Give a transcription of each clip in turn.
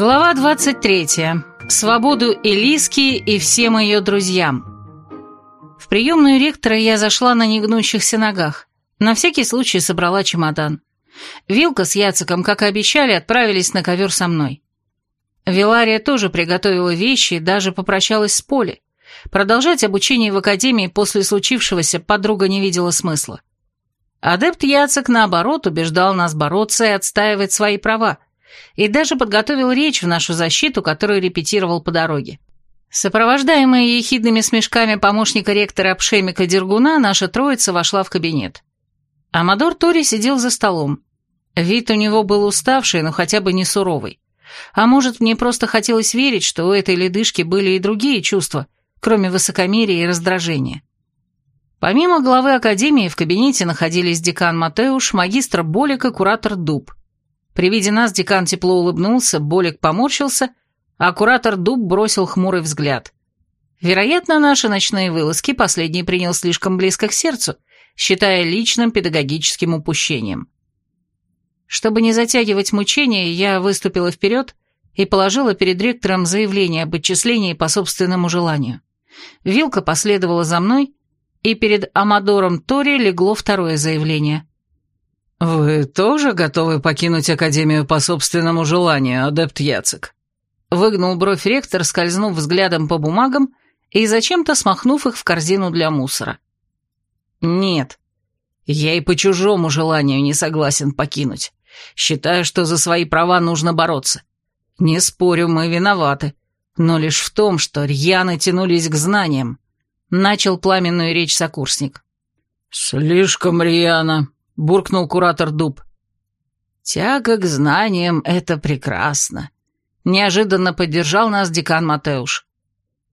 Глава 23. Свободу Элиски и всем ее друзьям. В приемную ректора я зашла на негнущихся ногах. На всякий случай собрала чемодан. Вилка с Яциком, как и обещали, отправились на ковер со мной. Вилария тоже приготовила вещи и даже попрощалась с Полей. Продолжать обучение в академии после случившегося подруга не видела смысла. Адепт Яцек, наоборот, убеждал нас бороться и отстаивать свои права – и даже подготовил речь в нашу защиту, которую репетировал по дороге. Сопровождаемая ехидными смешками помощника ректора Пшемика Дергуна, наша троица вошла в кабинет. Амадор Тори сидел за столом. Вид у него был уставший, но хотя бы не суровый. А может, мне просто хотелось верить, что у этой ледышки были и другие чувства, кроме высокомерия и раздражения. Помимо главы академии в кабинете находились декан Матеуш, магистр Болик и куратор Дуб. При виде нас декан тепло улыбнулся, Болик поморщился, а куратор Дуб бросил хмурый взгляд. Вероятно, наши ночные вылазки последний принял слишком близко к сердцу, считая личным педагогическим упущением. Чтобы не затягивать мучения, я выступила вперед и положила перед ректором заявление об отчислении по собственному желанию. Вилка последовала за мной, и перед Амадором Тори легло второе заявление. «Вы тоже готовы покинуть Академию по собственному желанию, адепт Яцек?» Выгнул бровь ректор, скользнув взглядом по бумагам и зачем-то смахнув их в корзину для мусора. «Нет, я и по чужому желанию не согласен покинуть. Считаю, что за свои права нужно бороться. Не спорю, мы виноваты, но лишь в том, что рьяно тянулись к знаниям», — начал пламенную речь сокурсник. «Слишком рьяно», буркнул куратор Дуб. «Тяга к знаниям — это прекрасно», — неожиданно поддержал нас декан Матеуш.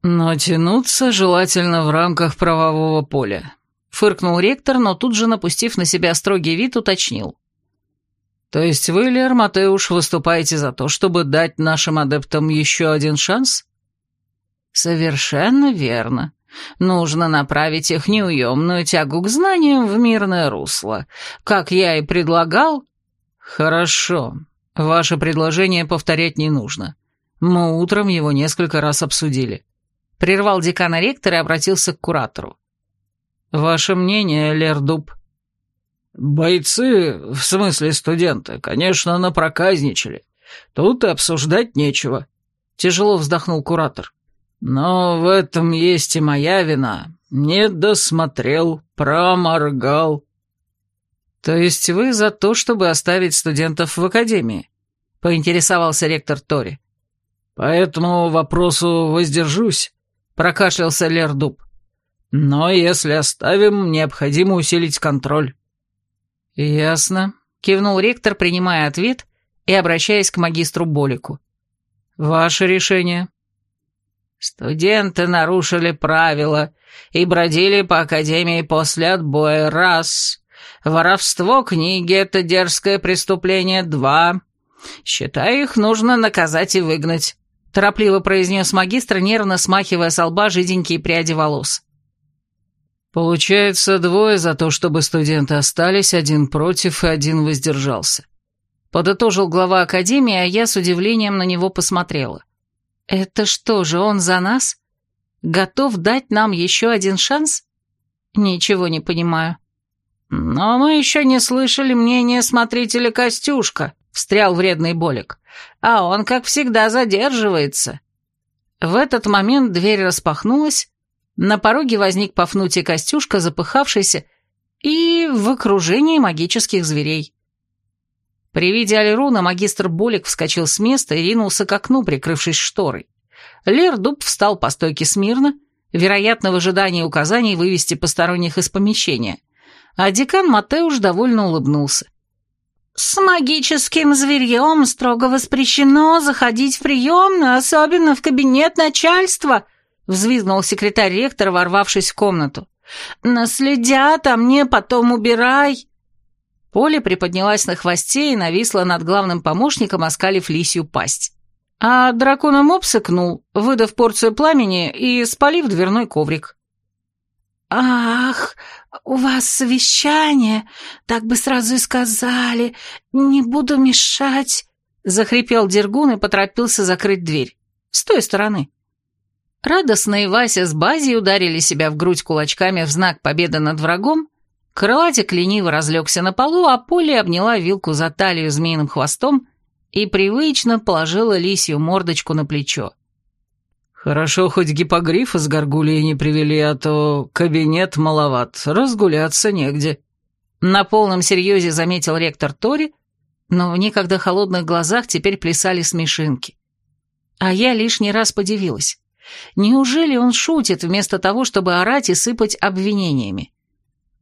«Но тянуться желательно в рамках правового поля», — фыркнул ректор, но тут же, напустив на себя строгий вид, уточнил. «То есть вы, Лер Матеуш, выступаете за то, чтобы дать нашим адептам еще один шанс?» «Совершенно верно», Нужно направить их неуемную тягу к знаниям в мирное русло, как я и предлагал. Хорошо. Ваше предложение повторять не нужно. Мы утром его несколько раз обсудили. Прервал декана ректор и обратился к куратору. Ваше мнение, Лердуб? Бойцы, в смысле студенты, конечно, напроказничали. Тут и обсуждать нечего. Тяжело вздохнул куратор. Но в этом есть и моя вина. Не досмотрел, проморгал. То есть вы за то, чтобы оставить студентов в академии? Поинтересовался ректор Тори. По этому вопросу воздержусь, прокашлялся Лердуб. Но если оставим, необходимо усилить контроль. Ясно, кивнул ректор, принимая ответ и обращаясь к магистру Болику. Ваше решение. Студенты нарушили правила и бродили по академии после отбоя раз. Воровство книги — это дерзкое преступление два. Считаю, их нужно наказать и выгнать», — торопливо произнес магистр, нервно смахивая с лба жиденькие пряди волос. «Получается, двое за то, чтобы студенты остались, один против и один воздержался». Подытожил глава академии, а я с удивлением на него посмотрела. «Это что же, он за нас? Готов дать нам еще один шанс? Ничего не понимаю». «Но мы еще не слышали мнения смотрителя Костюшка», — встрял вредный Болик. «А он, как всегда, задерживается». В этот момент дверь распахнулась, на пороге возник Пафнутий Костюшка, запыхавшийся, и в окружении магических зверей. При виде Алируна магистр Болик вскочил с места и ринулся к окну, прикрывшись шторой. Лер Дуб встал по стойке смирно, вероятно, в ожидании указаний вывести посторонних из помещения, а декан Матеуш довольно улыбнулся. «С магическим зверьем строго воспрещено заходить в приемную, особенно в кабинет начальства», взвизгнул секретарь ректора, ворвавшись в комнату. «Наследят, а мне потом убирай». Поля приподнялась на хвосте и нависла над главным помощником, оскалив лисью пасть. А дракона-моб сыкнул, выдав порцию пламени и спалив дверной коврик. «Ах, у вас совещание, так бы сразу и сказали, не буду мешать», — Захрипел Дергун и поторопился закрыть дверь. С той стороны. Радостно и Вася с Базей ударили себя в грудь кулачками в знак победы над врагом, крылатик лениво разлегся на полу, а Поле обняла вилку за талию змеиным хвостом и привычно положила лисью мордочку на плечо. «Хорошо, хоть гипогрифа с горгулей не привели, а то кабинет маловат, разгуляться негде». На полном серьезе заметил ректор Тори, но в некогда холодных глазах теперь плясали смешинки. А я лишний раз подивилась. Неужели он шутит вместо того, чтобы орать и сыпать обвинениями?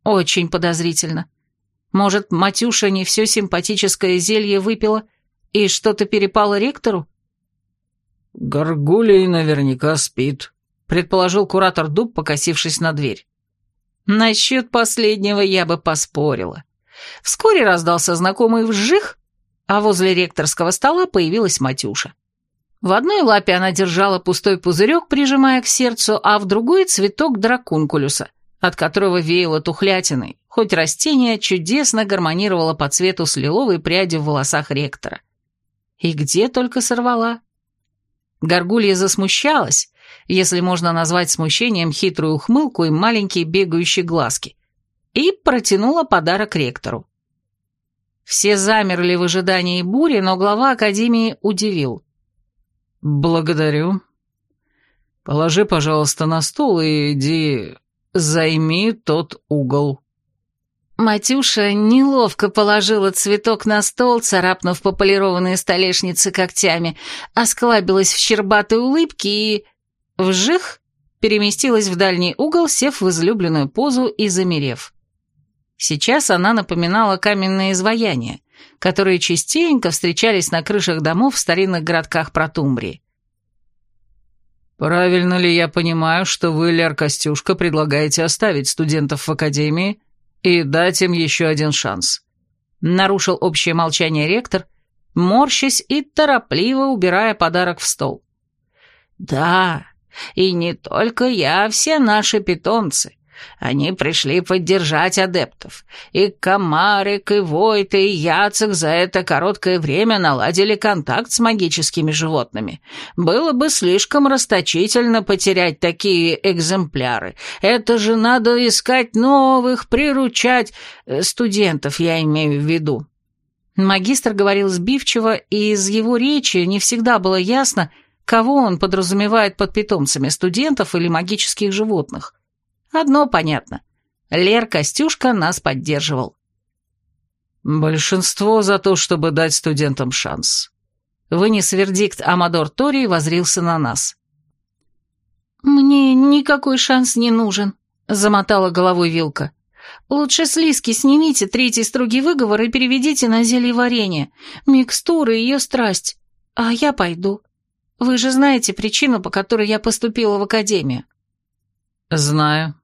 Очень подозрительно. Может, Матюша не все симпатическое зелье выпила и что-то перепало ректору? «Горгулей наверняка спит», — предположил куратор Дуб, покосившись на дверь. Насчет последнего я бы поспорила. Вскоре раздался знакомый вжих, а возле ректорского стола появилась Матюша. В одной лапе она держала пустой пузырек, прижимая к сердцу, а в другой цветок дракункулюса, от которого веяло тухлятиной, хоть растение чудесно гармонировало по цвету с лиловой прядью в волосах ректора. И где только сорвала. Горгулья засмущалась, если можно назвать смущением хитрую ухмылку и маленькие бегающие глазки, и протянула подарок ректору. Все замерли в ожидании бури, но глава Академии удивил. «Благодарю. Положи, пожалуйста, на стол и иди займи тот угол». Матюша неловко положила цветок на стол, царапнув по полированной столешнице когтями, осклабилась в щербатой улыбке и... Вжих! Переместилась в дальний угол, сев в излюбленную позу и замерев. Сейчас она напоминала каменные изваяния, которые частенько встречались на крышах домов в старинных городках Протумбрии. «Правильно ли я понимаю, что вы, Лер Костюшка, предлагаете оставить студентов в академии и дать им еще один шанс?» Нарушил общее молчание ректор, морщась и торопливо убирая подарок в стол. «Да, и не только я, все наши питомцы. Они пришли поддержать адептов. И Комарик, и Войт, и Яцек за это короткое время наладили контакт с магическими животными. Было бы слишком расточительно потерять такие экземпляры. Это же надо искать новых, приручать... Э, студентов, я имею в виду. Магистр говорил сбивчиво, и из его речи не всегда было ясно, кого он подразумевает под питомцами, студентов или магических животных. Одно понятно. Лер Костюшка нас поддерживал. Большинство за то, чтобы дать студентам шанс. Вынес вердикт Амадор Тори и возрился на нас. «Мне никакой шанс не нужен», — замотала головой Вилка. «Лучше с Лиски снимите третий строгий выговор и переведите на зелье варенье, микстуры и ее страсть. А я пойду. Вы же знаете причину, по которой я поступила в академию». «Знаю»,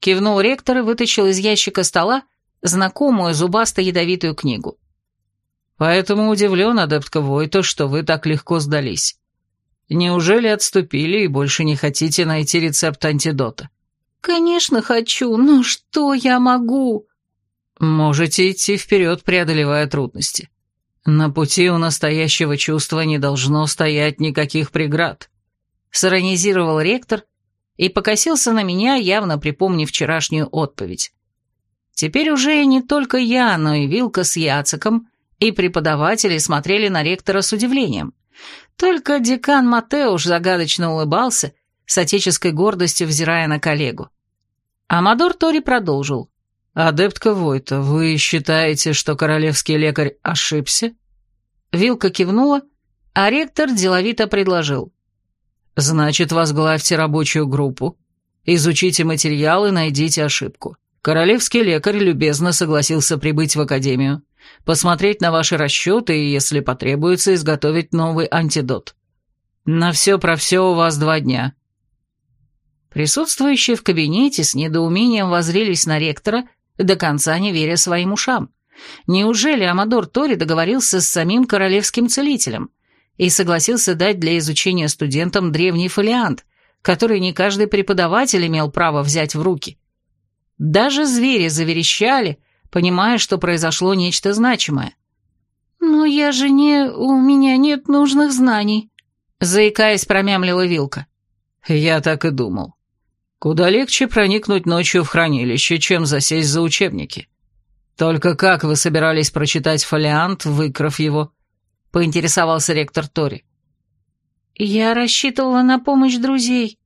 Кивнул ректор и вытащил из ящика стола знакомую зубасто-ядовитую книгу. «Поэтому удивлен, адептка Войто, что вы так легко сдались. Неужели отступили и больше не хотите найти рецепт антидота?» «Конечно хочу, но что я могу?» «Можете идти вперед, преодолевая трудности. На пути у настоящего чувства не должно стоять никаких преград», — сиронизировал ректор, — и покосился на меня, явно припомнив вчерашнюю отповедь. Теперь уже не только я, но и Вилка с Яциком и преподаватели смотрели на ректора с удивлением. Только декан Матеуш загадочно улыбался, с отеческой гордостью взирая на коллегу. Амадор Тори продолжил. «Адептка Войта, вы считаете, что королевский лекарь ошибся?» Вилка кивнула, а ректор деловито предложил. Значит, возглавьте рабочую группу, изучите материалы, найдите ошибку. Королевский лекарь любезно согласился прибыть в академию, посмотреть на ваши расчеты и, если потребуется, изготовить новый антидот. На все про все у вас два дня. Присутствующие в кабинете с недоумением возрились на ректора, до конца не веря своим ушам. Неужели Амадор Тори договорился с самим королевским целителем? И согласился дать для изучения студентам древний фолиант, который не каждый преподаватель имел право взять в руки. Даже звери заверещали, понимая, что произошло нечто значимое. «Но я же не... у меня нет нужных знаний», — заикаясь, промямлила Вилка. «Я так и думал. Куда легче проникнуть ночью в хранилище, чем засесть за учебники. Только как вы собирались прочитать фолиант, выкрав его?» — поинтересовался ректор Тори. «Я рассчитывала на помощь друзей.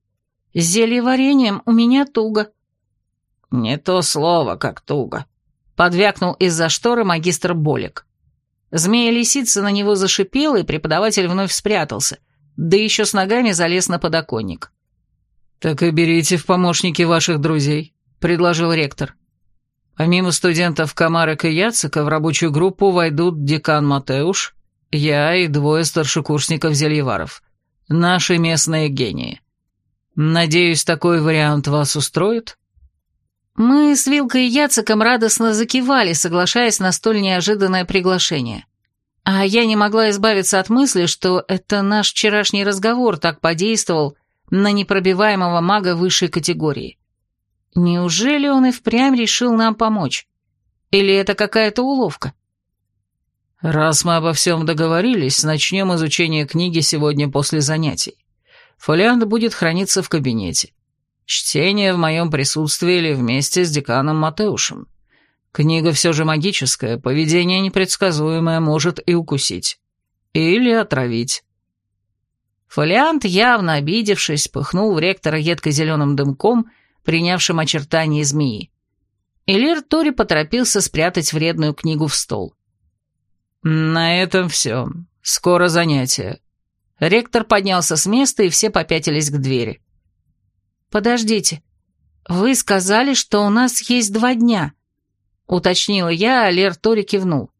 С зельеварением у меня туго». «Не то слово, как туго», — подвякнул из-за шторы магистр Болик. Змея-лисица на него зашипела, и преподаватель вновь спрятался, да еще с ногами залез на подоконник. «Так и берите в помощники ваших друзей», — предложил ректор. Помимо студентов Комарек и Яцика в рабочую группу войдут декан Матеуш, я и двое старшекурсников Зельеваров. Наши местные гении. Надеюсь, такой вариант вас устроит?» Мы с Вилкой и Яциком радостно закивали, соглашаясь на столь неожиданное приглашение. А я не могла избавиться от мысли, что это наш вчерашний разговор так подействовал на непробиваемого мага высшей категории. Неужели он и впрямь решил нам помочь? Или это какая-то уловка? Раз мы обо всем договорились, начнем изучение книги сегодня после занятий. Фолиант будет храниться в кабинете. Чтение в моем присутствии или вместе с деканом Матеушем. Книга все же магическая, поведение непредсказуемое может и укусить. Или отравить. Фолиант, явно обидевшись, пыхнул в ректора едко-зеленым дымком, принявшим очертания змеи. Элир Тори поторопился спрятать вредную книгу в стол. «На этом все. Скоро занятие». Ректор поднялся с места, и все попятились к двери. «Подождите, вы сказали, что у нас есть два дня», — уточнила я, а Лер Тори кивнул.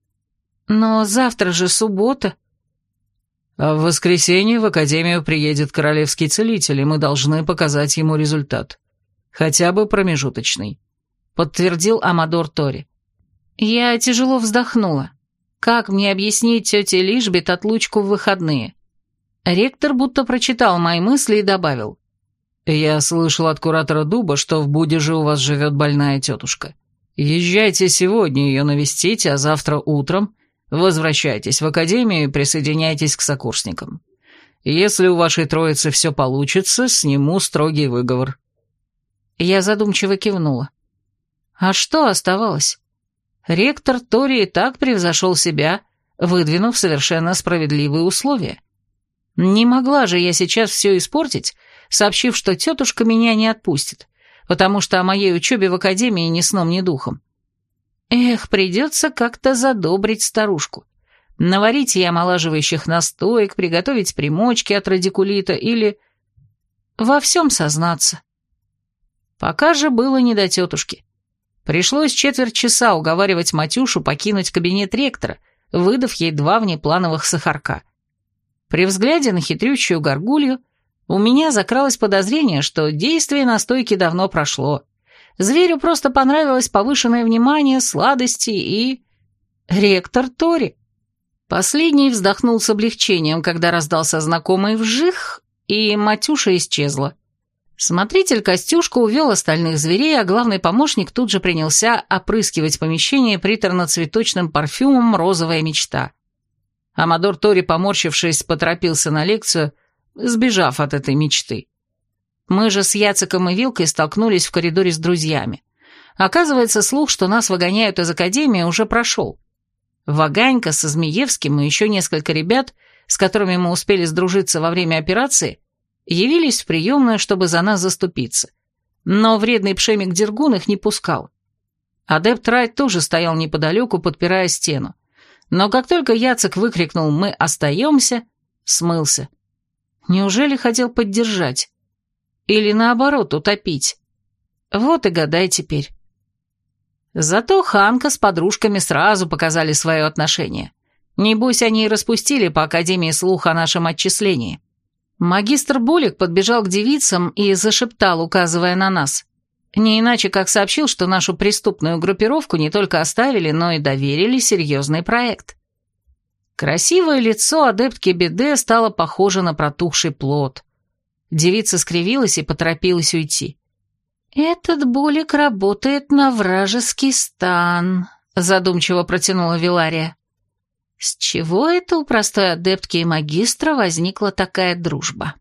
«Но завтра же суббота». «А в воскресенье в Академию приедет Королевский Целитель, и мы должны показать ему результат. Хотя бы промежуточный», — подтвердил Амадор Тори. Я тяжело вздохнула. Как мне объяснить тете Лишбет отлучку в выходные? Ректор будто прочитал мои мысли и добавил. «Я слышал от куратора Дуба, что в Будеже у вас живет больная тетушка. Езжайте сегодня ее навестить, а завтра утром возвращайтесь в академию и присоединяйтесь к сокурсникам. Если у вашей троицы все получится, сниму строгий выговор». Я задумчиво кивнула. А что оставалось? Ректор Тори и так превзошел себя, выдвинув совершенно справедливые условия. Не могла же я сейчас все испортить, сообщив, что тетушка меня не отпустит, потому что о моей учебе в академии ни сном, ни духом. Эх, придется как-то задобрить старушку. Наварить ей омолаживающих настоек, приготовить примочки от радикулита или... Во всем сознаться. Пока же было не до тетушки. Пришлось четверть часа уговаривать Матюшу покинуть кабинет ректора, выдав ей два внеплановых сахарка. При взгляде на хитрющую горгулью у меня закралось подозрение, что действие настойки давно прошло. Зверю просто понравилось повышенное внимание, сладости и... Ректор Тори. Последний вздохнул с облегчением, когда раздался знакомый вжих, и Матюша исчезла. Смотритель Костюшка увел остальных зверей, а главный помощник тут же принялся опрыскивать помещение приторно-цветочным парфюмом «Розовая мечта». Амадор Тори, поморщившись, поторопился на лекцию, сбежав от этой мечты. Мы же с Яциком и Вилкой столкнулись в коридоре с друзьями. Оказывается, слух, что нас выгоняют из академии, уже прошел. Ваганька со Змеевским и еще несколько ребят, с которыми мы успели сдружиться во время операции, явились в приемную, чтобы за нас заступиться. Но вредный пшемик Дергун их не пускал. Адепт Райт тоже стоял неподалеку, подпирая стену. Но как только Яцек выкрикнул «Мы остаемся», смылся. Неужели хотел поддержать? Или наоборот, утопить? Вот и гадай теперь. Зато Ханка с подружками сразу показали свое отношение. Небось, они и распустили по Академии слух о нашем отчислении. Магистр Болик подбежал к девицам и зашептал, указывая на нас. Не иначе, как сообщил, что нашу преступную группировку не только оставили, но и доверили серьезный проект. Красивое лицо адептки Беде стало похоже на протухший плод. Девица скривилась и поторопилась уйти. «Этот Болик работает на вражеский стан», — задумчиво протянула Вилария. С чего это у простой адептки и магистра возникла такая дружба?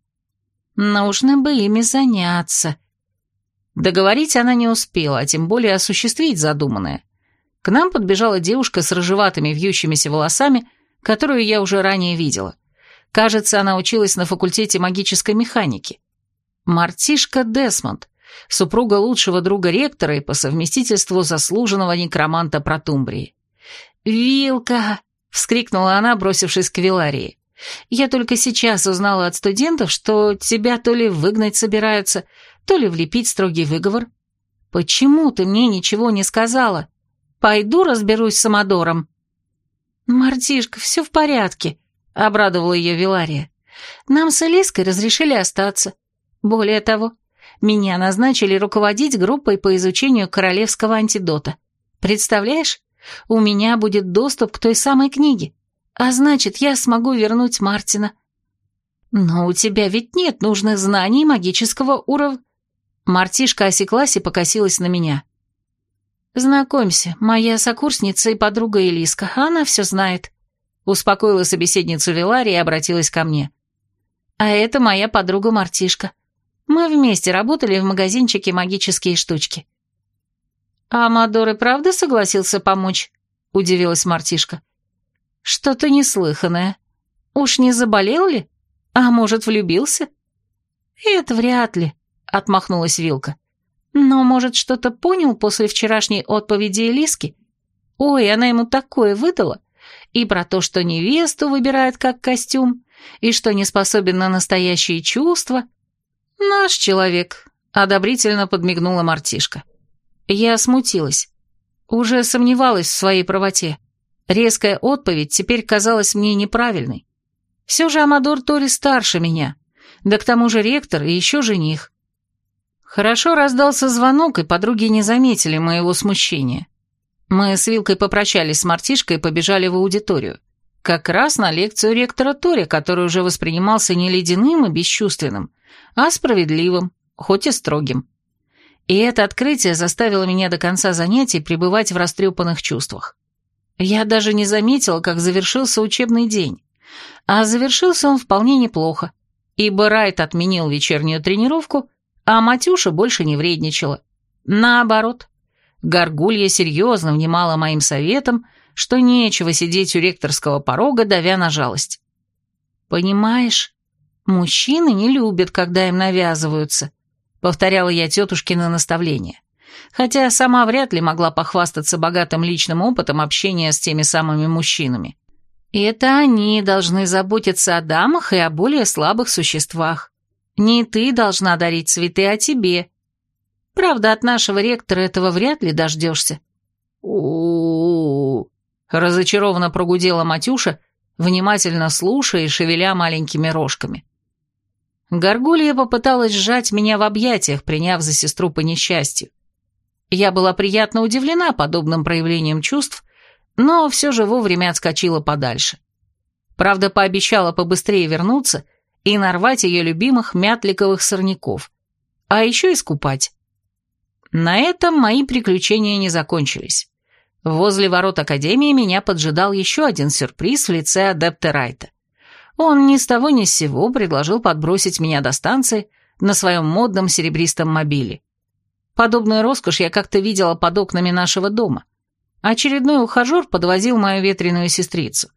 Нужно бы ими заняться. Договорить она не успела, а тем более осуществить задуманное. К нам подбежала девушка с рыжеватыми вьющимися волосами, которую я уже ранее видела. Кажется, она училась на факультете магической механики. Мартишка Десмонд, супруга лучшего друга ректора и по совместительству заслуженного некроманта Протумбрии. «Вилка!» — вскрикнула она, бросившись к Виларии. «Я только сейчас узнала от студентов, что тебя то ли выгнать собираются, то ли влепить строгий выговор. Почему ты мне ничего не сказала? Пойду разберусь с Амадором». «Мартишка, все в порядке», — обрадовала ее Вилария. «Нам с Элиской разрешили остаться. Более того, меня назначили руководить группой по изучению королевского антидота. Представляешь, у меня будет доступ к той самой книге, а значит, я смогу вернуть Мартина. Но у тебя ведь нет нужных знаний магического уровня. Мартишка осеклась и покосилась на меня. «Знакомься, моя сокурсница и подруга Элиска, она все знает», — успокоила собеседницу Вилария и обратилась ко мне. «А это моя подруга Мартишка. Мы вместе работали в магазинчике «Магические штучки». «А Амадор и правда согласился помочь?» — удивилась Мартишка. «Что-то неслыханное. Уж не заболел ли? А может, влюбился?» «Это вряд ли», — отмахнулась Вилка. «Но, может, что-то понял после вчерашней отповеди Элиски? Ой, она ему такое выдала. И про то, что невесту выбирает как костюм, и что не способен на настоящие чувства». «Наш человек», — одобрительно подмигнула мартишка. Я смутилась. Уже сомневалась в своей правоте. Резкая отповедь теперь казалась мне неправильной. Все же Амадор Тори старше меня, да к тому же ректор и еще жених. Хорошо раздался звонок, и подруги не заметили моего смущения. Мы с Вилкой попрощались с мартишкой и побежали в аудиторию. Как раз на лекцию ректора Тори, который уже воспринимался не ледяным и бесчувственным, а справедливым, хоть и строгим. И это открытие заставило меня до конца занятий пребывать в растрепанных чувствах. Я даже не заметила, как завершился учебный день. А завершился он вполне неплохо, ибо Райт отменил вечернюю тренировку, а Матюша больше не вредничала. Наоборот, Горгулья серьезно внимала моим советам, что нечего сидеть у ректорского порога, давя на жалость. «Понимаешь, мужчины не любят, когда им навязываются», — повторяла я тетушкино наставление. Хотя сама вряд ли могла похвастаться богатым личным опытом общения с теми самыми мужчинами. И это они должны заботиться о дамах и о более слабых существах. Не ты должна дарить цветы, а тебе. Правда, от нашего ректора этого вряд ли дождешься. у разочарованно прогудела Матюша, внимательно слушая и шевеля маленькими рожками. Горгулья попыталась сжать меня в объятиях, приняв за сестру по несчастью. Я была приятно удивлена подобным проявлением чувств, но все же вовремя отскочила подальше. Правда, пообещала побыстрее вернуться и нарвать ее любимых мятликовых сорняков, а еще искупать. На этом мои приключения не закончились. Возле ворот Академии меня поджидал еще один сюрприз в лице адепта Райта. Он ни с того ни с сего предложил подбросить меня до станции на своем модном серебристом мобиле. Подобную роскошь я как-то видела под окнами нашего дома. Очередной ухажер подвозил мою ветреную сестрицу.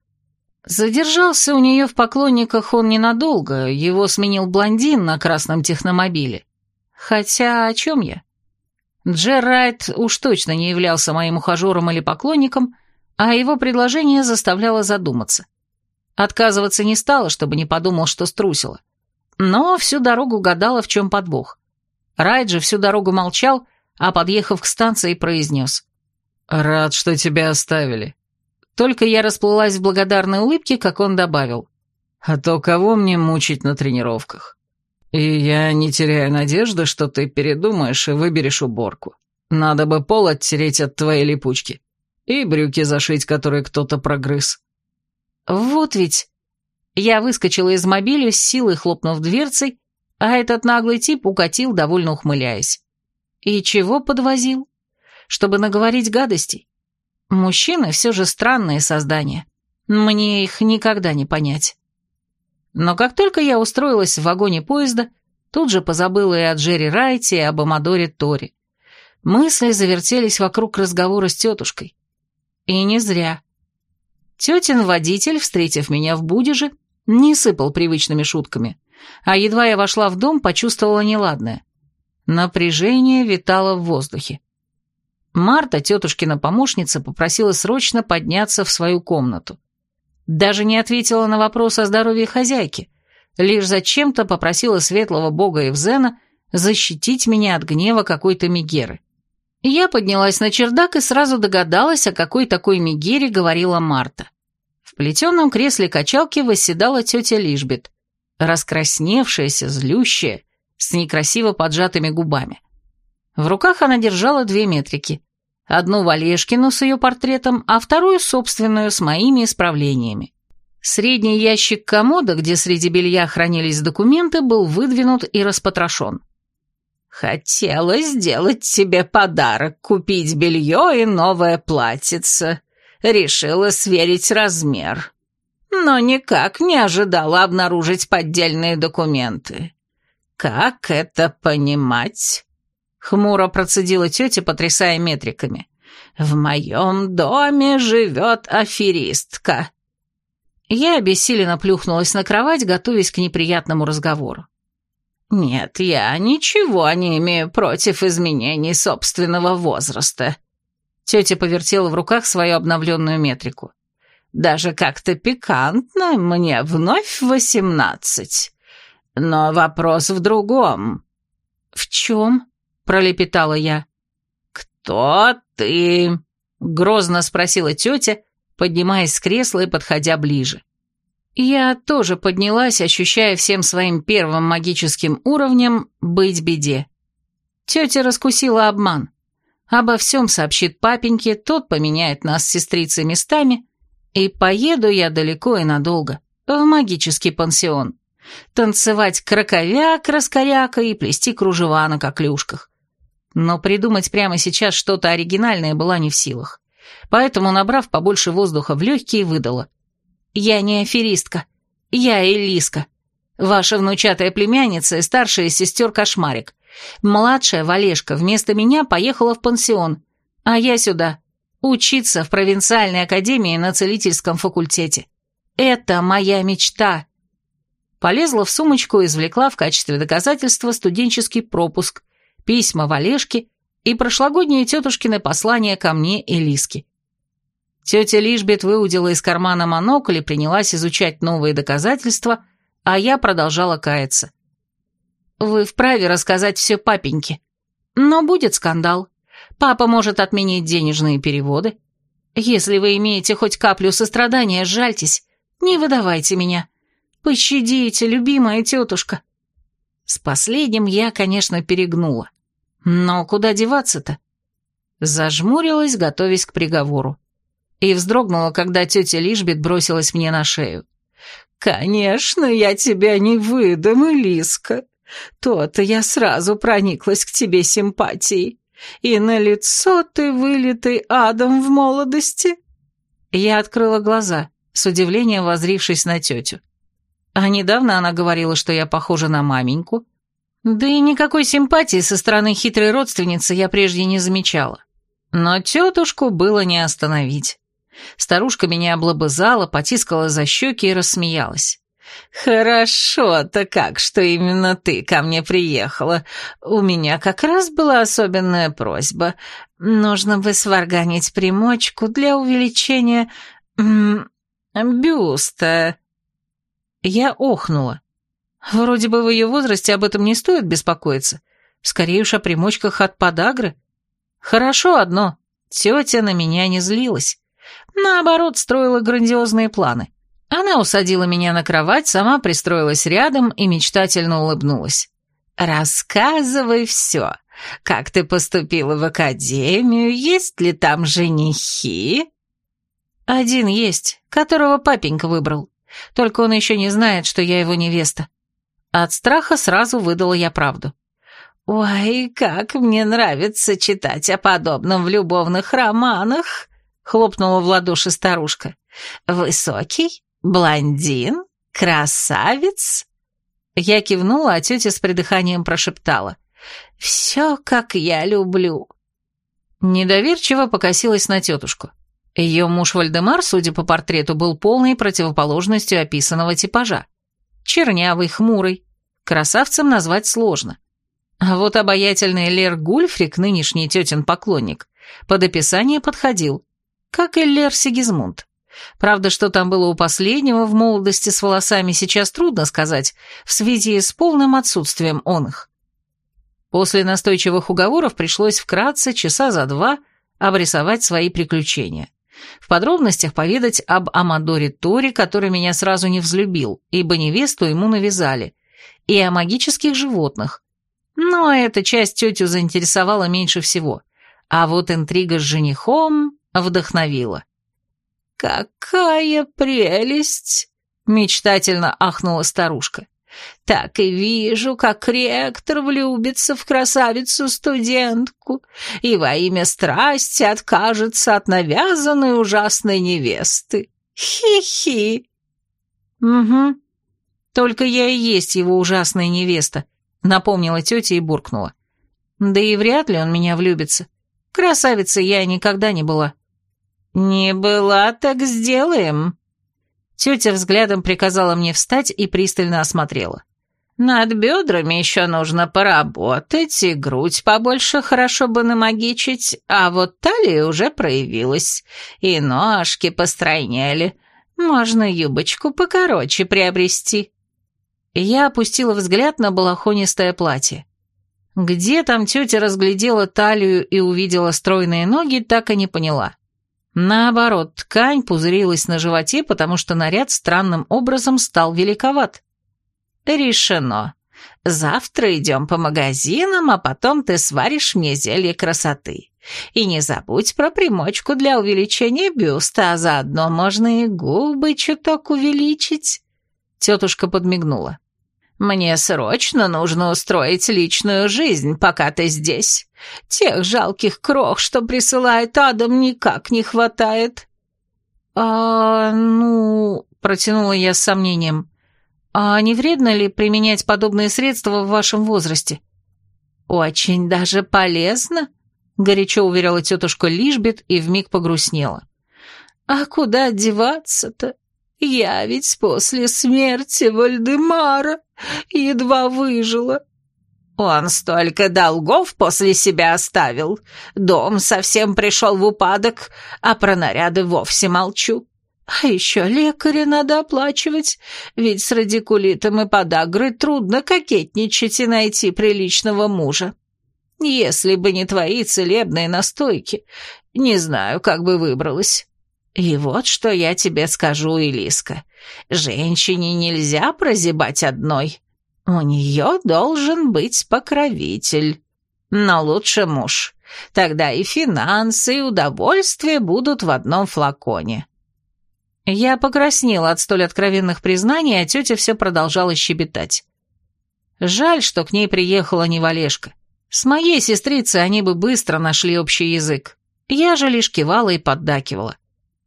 Задержался у нее в поклонниках он ненадолго, его сменил блондин на красном техномобиле. Хотя о чем я? Джер Райт уж точно не являлся моим ухажером или поклонником, а его предложение заставляло задуматься. Отказываться не стала, чтобы не подумал, что струсила. Но всю дорогу гадала, в чем подвох. Райт же всю дорогу молчал, а, подъехав к станции, произнес. «Рад, что тебя оставили». Только я расплылась в благодарной улыбке, как он добавил. «А то кого мне мучить на тренировках? И я не теряю надежды, что ты передумаешь и выберешь уборку. Надо бы пол оттереть от твоей липучки и брюки зашить, которые кто-то прогрыз». Вот ведь... Я выскочила из мобиля с силой хлопнув дверцей, а этот наглый тип укатил, довольно ухмыляясь. И чего подвозил? Чтобы наговорить гадостей. Мужчины все же странные создания. Мне их никогда не понять. Но как только я устроилась в вагоне поезда, тут же позабыла и о Джерри Райте, и об Амадоре Тори. Мысли завертелись вокруг разговора с тетушкой. И не зря. Тетин водитель, встретив меня в Будеже, не сыпал привычными шутками, а едва я вошла в дом, почувствовала неладное. Напряжение витало в воздухе. Марта, тетушкина помощница, попросила срочно подняться в свою комнату. Даже не ответила на вопрос о здоровье хозяйки, лишь зачем-то попросила светлого бога Евзена защитить меня от гнева какой-то Мегеры. Я поднялась на чердак и сразу догадалась, о какой такой Мегере говорила Марта. В плетеном кресле качалки восседала тетя Лишбет, раскрасневшаяся, злющая, с некрасиво поджатыми губами. В руках она держала две метрики. Одну Валешкину с ее портретом, а вторую собственную с моими исправлениями. Средний ящик комода, где среди белья хранились документы, был выдвинут и распотрошен. «Хотела сделать тебе подарок, купить белье и новое платьице. Решила сверить размер. Но никак не ожидала обнаружить поддельные документы. Как это понимать?» Хмуро процедила тетя, потрясая метриками. «В моем доме живет аферистка». Я обессиленно плюхнулась на кровать, готовясь к неприятному разговору. «Нет, я ничего не имею против изменений собственного возраста». Тетя повертела в руках свою обновленную метрику. «Даже как-то пикантно, мне вновь восемнадцать. Но вопрос в другом». «В чем?» — пролепетала я. «Кто ты?» — грозно спросила тетя, поднимаясь с кресла и подходя ближе. Я тоже поднялась, ощущая всем своим первым магическим уровнем быть беде. Тетя раскусила обман. Обо всем сообщит папеньке, тот поменяет нас с сестрицей местами, и поеду я далеко и надолго, в магический пансион. Танцевать краковяк, раскоряка и плести кружева на коклюшках но придумать прямо сейчас что-то оригинальное была не в силах. Поэтому, набрав побольше воздуха в легкие, выдала. «Я не аферистка. Я Элиска. Ваша внучатая племянница и старшая сестер Кошмарик. Младшая, Валешка, вместо меня поехала в пансион, а я сюда, учиться в провинциальной академии на целительском факультете. Это моя мечта». Полезла в сумочку и извлекла в качестве доказательства студенческий пропуск – письма Валешки и прошлогоднее тетушкино послание ко мне и Лиске. Тетя Лишбет выудила из кармана монокль и принялась изучать новые доказательства, а я продолжала каяться. «Вы вправе рассказать все папеньке. Но будет скандал. Папа может отменить денежные переводы. Если вы имеете хоть каплю сострадания, жальтесь, не выдавайте меня. Пощадите, любимая тетушка». С последним я, конечно, перегнула. Но куда деваться-то? Зажмурилась, готовясь к приговору. И вздрогнула, когда тетя Лишбет бросилась мне на шею. «Конечно, я тебя не выдам, Элиска. То-то я сразу прониклась к тебе симпатией. И на лицо ты вылитый адом в молодости». Я открыла глаза, с удивлением возрившись на тетю. А недавно она говорила, что я похожа на маменьку, да и никакой симпатии со стороны хитрой родственницы я прежде не замечала. Но тетушку было не остановить. Старушка меня облобызала, потискала за щеки и рассмеялась. «Хорошо-то как, что именно ты ко мне приехала. У меня как раз была особенная просьба. Нужно бы сварганить примочку для увеличения... Бюста». Я охнула. Вроде бы в ее возрасте об этом не стоит беспокоиться. Скорее уж о примочках от подагры. Хорошо одно, тетя на меня не злилась. Наоборот, строила грандиозные планы. Она усадила меня на кровать, сама пристроилась рядом и мечтательно улыбнулась. «Рассказывай все. Как ты поступила в академию? Есть ли там женихи?» «Один есть, которого папенька выбрал. Только он еще не знает, что я его невеста. От страха сразу выдала я правду. «Ой, как мне нравится читать о подобном в любовных романах!» — хлопнула в ладоши старушка. Высокий, блондин, красавец?» Я кивнула, а тетя с придыханием прошептала. «Все, как я люблю». Недоверчиво покосилась на тетушку. Ее муж Вальдемар, судя по портрету, был полной противоположностью описанного типажа. Чернявый, хмурый. Красавцем назвать сложно. А вот обаятельный Лер Гульфрик, нынешний тетин поклонник, под описание подходил, как и Лер Сигизмунд. Правда, что там было у последнего в молодости с волосами, сейчас трудно сказать, в связи с полным отсутствием он их. После настойчивых уговоров пришлось вкратце, часа за два, обрисовать свои приключения. В подробностях поведать об Амадоре Тори, который меня сразу не взлюбил, ибо невесту ему навязали, и о магических животных. Но эта часть тетю заинтересовала меньше всего, а вот интрига с женихом вдохновила. «Какая прелесть!» — мечтательно ахнула старушка. «Так и вижу, как ректор влюбится в красавицу-студентку и во имя страсти откажется от навязанной ужасной невесты. Хи-хи!» «Угу. Только я и есть его ужасная невеста», — напомнила тетя и буркнула. «Да и вряд ли он меня влюбится. Красавицей я никогда не была». «Не была, так сделаем». Тетя взглядом приказала мне встать и пристально осмотрела. «Над бедрами еще нужно поработать, и грудь побольше хорошо бы намагичить, а вот талия уже проявилась, и ножки постройнели. Можно юбочку покороче приобрести». Я опустила взгляд на балахонистое платье. Где там тетя разглядела талию и увидела стройные ноги, так и не поняла. Наоборот, ткань пузырилась на животе, потому что наряд странным образом стал великоват. «Решено. Завтра идем по магазинам, а потом ты сваришь мне зелье красоты. И не забудь про примочку для увеличения бюста, а заодно можно и губы чуток увеличить». Тетушка подмигнула. Мне срочно нужно устроить личную жизнь, пока ты здесь. Тех жалких крох, что присылает Адам, никак не хватает». «А, ну...» — протянула я с сомнением. «А не вредно ли применять подобные средства в вашем возрасте?» «Очень даже полезно», — горячо уверяла тетушка Лишбет и вмиг погрустнела. «А куда деваться-то? Я ведь после смерти Вальдемара едва выжила. Он столько долгов после себя оставил. Дом совсем пришел в упадок, а про наряды вовсе молчу. А еще лекаря надо оплачивать, ведь с радикулитом и подагрой трудно кокетничать и найти приличного мужа. Если бы не твои целебные настойки, не знаю, как бы выбралась. И вот что я тебе скажу, Элиска. Женщине нельзя прозябать одной. У нее должен быть покровитель. Но лучше муж. Тогда и финансы, и удовольствие будут в одном флаконе. Я покраснела от столь откровенных признаний, а тетя все продолжала щебетать. Жаль, что к ней приехала не Валешка. С моей сестрицей они бы быстро нашли общий язык. Я же лишь кивала и поддакивала.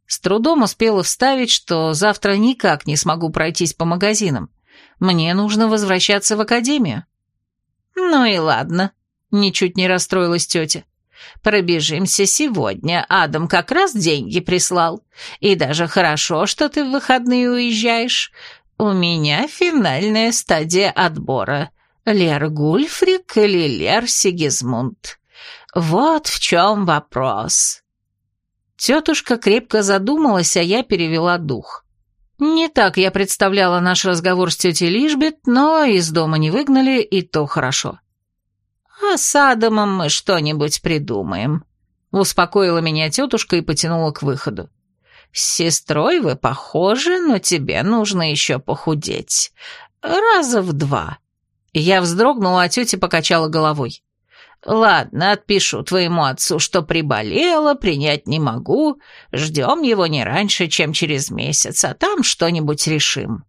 С трудом успела вставить, что завтра никак не смогу пройтись по магазинам. Мне нужно возвращаться в академию. Ну и ладно, ничуть не расстроилась тетя. Пробежимся сегодня, Адам как раз деньги прислал. И даже хорошо, что ты в выходные уезжаешь. У меня финальная стадия отбора. Лер Гульфрик или Лер Сигизмунд. Вот в чем вопрос. Тетушка крепко задумалась, а я перевела дух. Не так я представляла наш разговор с тетей Лишбет, но из дома не выгнали, и то хорошо. «А с Адамом мы что-нибудь придумаем», — успокоила меня тетушка и потянула к выходу. «С сестрой вы похожи, но тебе нужно еще похудеть. Раза в два». Я вздрогнула, а тетя покачала головой. «Ладно, отпишу твоему отцу, что приболела, принять не могу. Ждем его не раньше, чем через месяц, а там что-нибудь решим».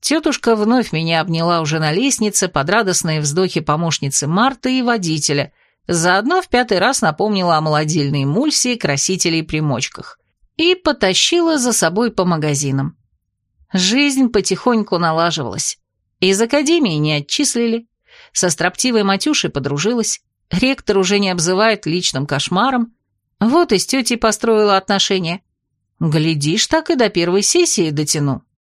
Тетушка вновь меня обняла уже на лестнице под радостные вздохи помощницы Марты и водителя, заодно в пятый раз напомнила о молодильной эмульсии, красителе и примочках. и потащила за собой по магазинам. Жизнь потихоньку налаживалась. Из академии не отчислили, со строптивой Матюшей подружилась, ректор уже не обзывает личным кошмаром, вот и с тетей построила отношения. Глядишь, так и до первой сессии дотяну.